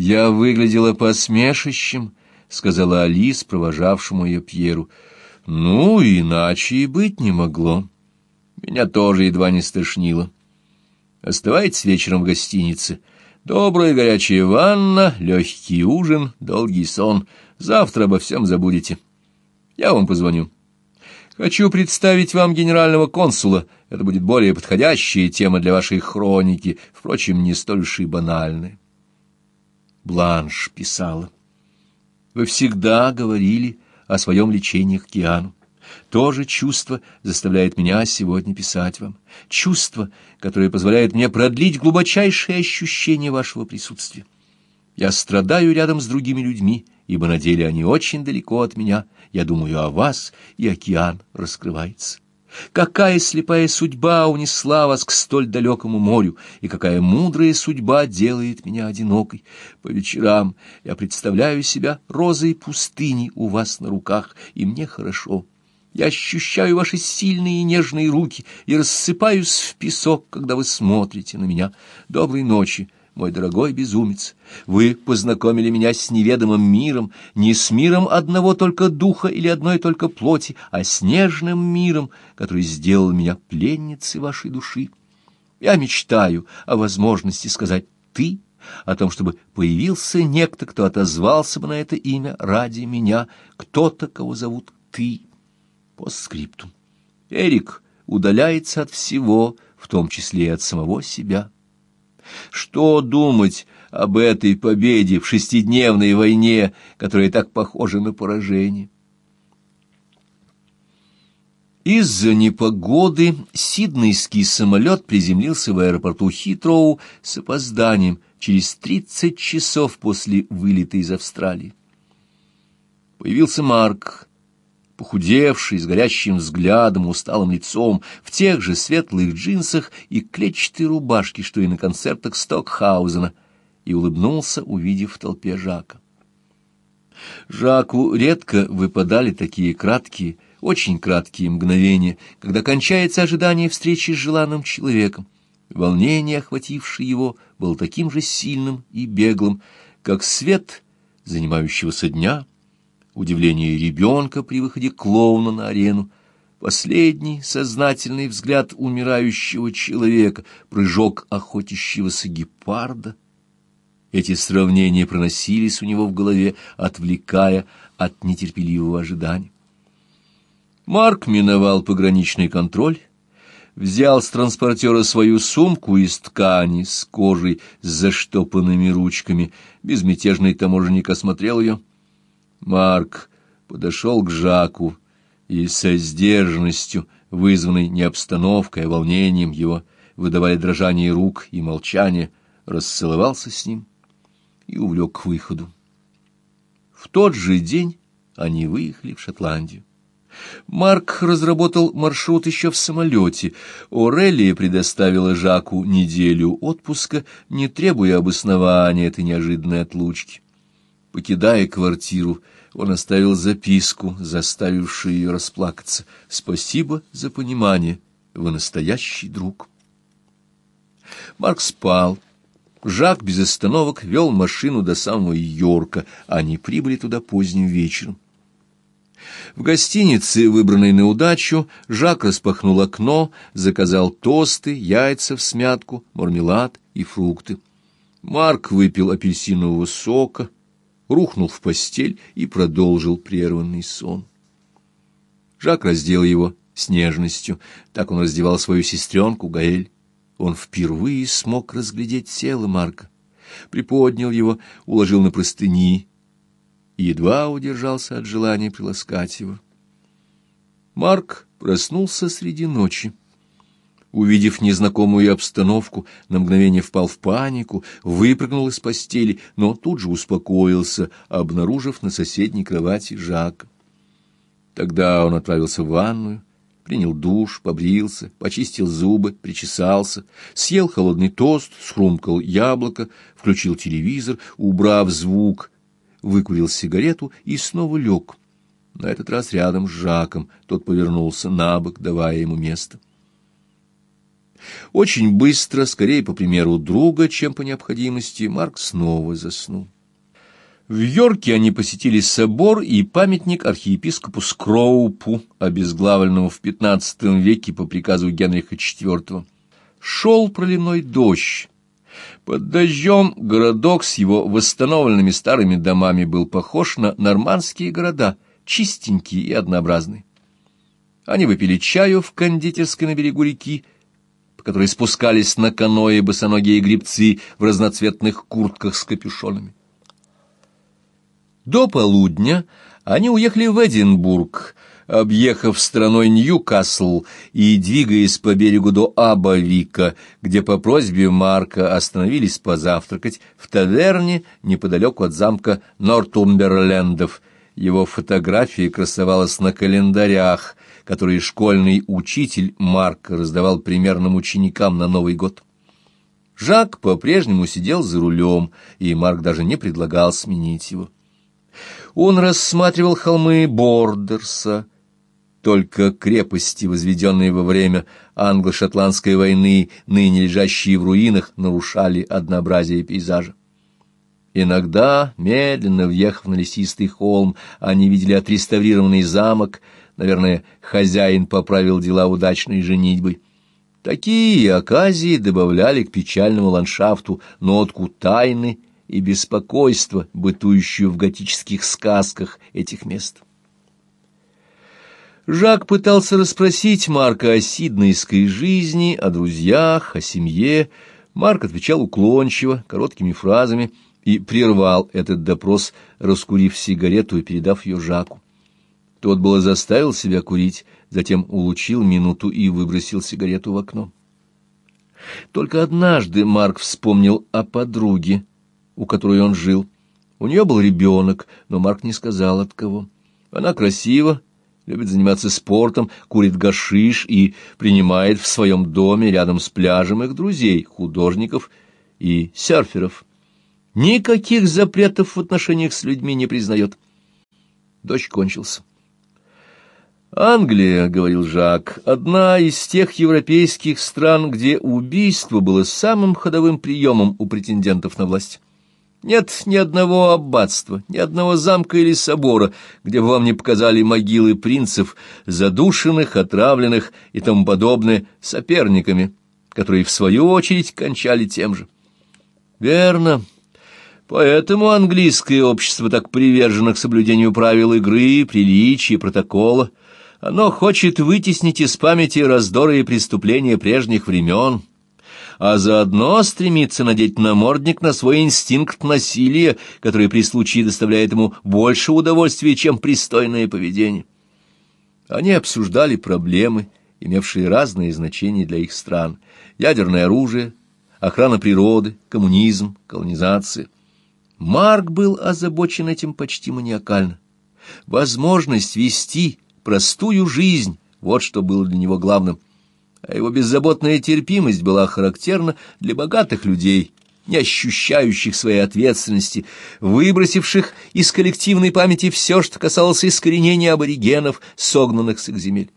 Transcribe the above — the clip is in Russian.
«Я выглядела посмешищем», — сказала Алис, провожавшему ее Пьеру. «Ну, иначе и быть не могло. Меня тоже едва не стошнило. Оставайтесь вечером в гостинице. Добрая горячая ванна, легкий ужин, долгий сон. Завтра обо всем забудете. Я вам позвоню. Хочу представить вам генерального консула. Это будет более подходящая тема для вашей хроники, впрочем, не столь уж и банальная». Бланш писала. Вы всегда говорили о своем лечении к океану. То же чувство заставляет меня сегодня писать вам. Чувство, которое позволяет мне продлить глубочайшее ощущение вашего присутствия. Я страдаю рядом с другими людьми, ибо на деле они очень далеко от меня. Я думаю о вас, и океан раскрывается. Какая слепая судьба унесла вас к столь далекому морю, и какая мудрая судьба делает меня одинокой. По вечерам я представляю себя розой пустыни у вас на руках, и мне хорошо. Я ощущаю ваши сильные и нежные руки и рассыпаюсь в песок, когда вы смотрите на меня. Доброй ночи, мой дорогой безумец, вы познакомили меня с неведомым миром, не с миром одного только духа или одной только плоти, а с нежным миром, который сделал меня пленницей вашей души. Я мечтаю о возможности сказать «ты», о том, чтобы появился некто, кто отозвался бы на это имя ради меня, кто-то, кого зовут «ты». По скрипту. Эрик удаляется от всего, в том числе и от самого себя. Что думать об этой победе в шестидневной войне, которая так похожа на поражение? Из-за непогоды сиднейский самолет приземлился в аэропорту Хитроу с опозданием через 30 часов после вылета из Австралии. Появился Марк, похудевший, с горящим взглядом, усталым лицом, в тех же светлых джинсах и клетчатой рубашке, что и на концертах Стокхаузена, и улыбнулся, увидев в толпе Жака. Жаку редко выпадали такие краткие, очень краткие мгновения, когда кончается ожидание встречи с желанным человеком. Волнение, охватившее его, было таким же сильным и беглым, как свет занимающегося дня — удивление ребенка при выходе клоуна на арену, последний сознательный взгляд умирающего человека, прыжок охотящегося гепарда. Эти сравнения проносились у него в голове, отвлекая от нетерпеливого ожидания. Марк миновал пограничный контроль, взял с транспортера свою сумку из ткани с кожей с заштопанными ручками. Безмятежный таможенник осмотрел ее. Марк подошел к Жаку и со сдержанностью, вызванной не обстановкой, а волнением его, выдавая дрожание рук и молчание, расцеловался с ним и увлек к выходу. В тот же день они выехали в Шотландию. Марк разработал маршрут еще в самолете. Орелия предоставила Жаку неделю отпуска, не требуя обоснования этой неожиданной отлучки. Покидая квартиру, он оставил записку, заставившую ее расплакаться. «Спасибо за понимание, вы настоящий друг». Марк спал. Жак без остановок вел машину до самого Йорка. Они прибыли туда поздним вечером. В гостинице, выбранной на удачу, Жак распахнул окно, заказал тосты, яйца в смятку, мармелад и фрукты. Марк выпил апельсинового сока, рухнул в постель и продолжил прерванный сон. Жак раздел его с нежностью, так он раздевал свою сестренку Гаэль. Он впервые смог разглядеть тело Марка, приподнял его, уложил на простыни и едва удержался от желания приласкать его. Марк проснулся среди ночи увидев незнакомую обстановку, на мгновение впал в панику, выпрыгнул из постели, но тут же успокоился, обнаружив на соседней кровати Жака. Тогда он отправился в ванную, принял душ, побрился, почистил зубы, причесался, съел холодный тост, схрумкал яблоко, включил телевизор, убрав звук, выкурил сигарету и снова лег. На этот раз рядом с Жаком тот повернулся на бок, давая ему место. Очень быстро, скорее по примеру друга, чем по необходимости, Марк снова заснул. В Йорке они посетили собор и памятник архиепископу Скроупу, обезглавленному в XV веке по приказу Генриха IV. Шел проливной дождь. Под дождем городок с его восстановленными старыми домами был похож на нормандские города, чистенький и однообразный. Они выпили чаю в кондитерской на берегу реки, по которой спускались на каноэ босоногие гребцы в разноцветных куртках с капюшонами. До полудня они уехали в Эдинбург, объехав страной Ньюкасл и двигаясь по берегу до Абавика, где по просьбе Марка остановились позавтракать в таверне неподалеку от замка Нортумберлендов. Его фотография красовалась на календарях, которые школьный учитель Марк раздавал примерным ученикам на Новый год. Жак по-прежнему сидел за рулем, и Марк даже не предлагал сменить его. Он рассматривал холмы Бордерса, только крепости, возведенные во время англо-шотландской войны, ныне лежащие в руинах, нарушали однообразие пейзажа. Иногда, медленно въехав на лесистый холм, они видели отреставрированный замок, наверное, хозяин поправил дела удачной женитьбой. Такие оказии добавляли к печальному ландшафту нотку тайны и беспокойство, бытующую в готических сказках этих мест. Жак пытался расспросить Марка о сиднейской жизни, о друзьях, о семье. Марк отвечал уклончиво, короткими фразами, и прервал этот допрос, раскурив сигарету и передав ее Жаку. Тот было заставил себя курить, затем улучил минуту и выбросил сигарету в окно. Только однажды Марк вспомнил о подруге, у которой он жил. У нее был ребенок, но Марк не сказал от кого. Она красива, любит заниматься спортом, курит гашиш и принимает в своем доме рядом с пляжем их друзей, художников и серферов. Никаких запретов в отношениях с людьми не признает. Дождь кончился. «Англия, — говорил Жак, — одна из тех европейских стран, где убийство было самым ходовым приемом у претендентов на власть. Нет ни одного аббатства, ни одного замка или собора, где бы вам не показали могилы принцев, задушенных, отравленных и тому подобное соперниками, которые, в свою очередь, кончали тем же. Верно. Поэтому английское общество так привержено к соблюдению правил игры, приличия, протокола. Оно хочет вытеснить из памяти раздоры и преступления прежних времен, а заодно стремится надеть намордник на свой инстинкт насилия, который при случае доставляет ему больше удовольствия, чем пристойное поведение. Они обсуждали проблемы, имевшие разные значения для их стран. Ядерное оружие, охрана природы, коммунизм, колонизация. Марк был озабочен этим почти маниакально. Возможность вести простую жизнь — вот что было для него главным а его беззаботная терпимость была характерна для богатых людей, не ощущающих своей ответственности, выбросивших из коллективной памяти все, что касалось искоренения аборигенов, согнанных с их земель.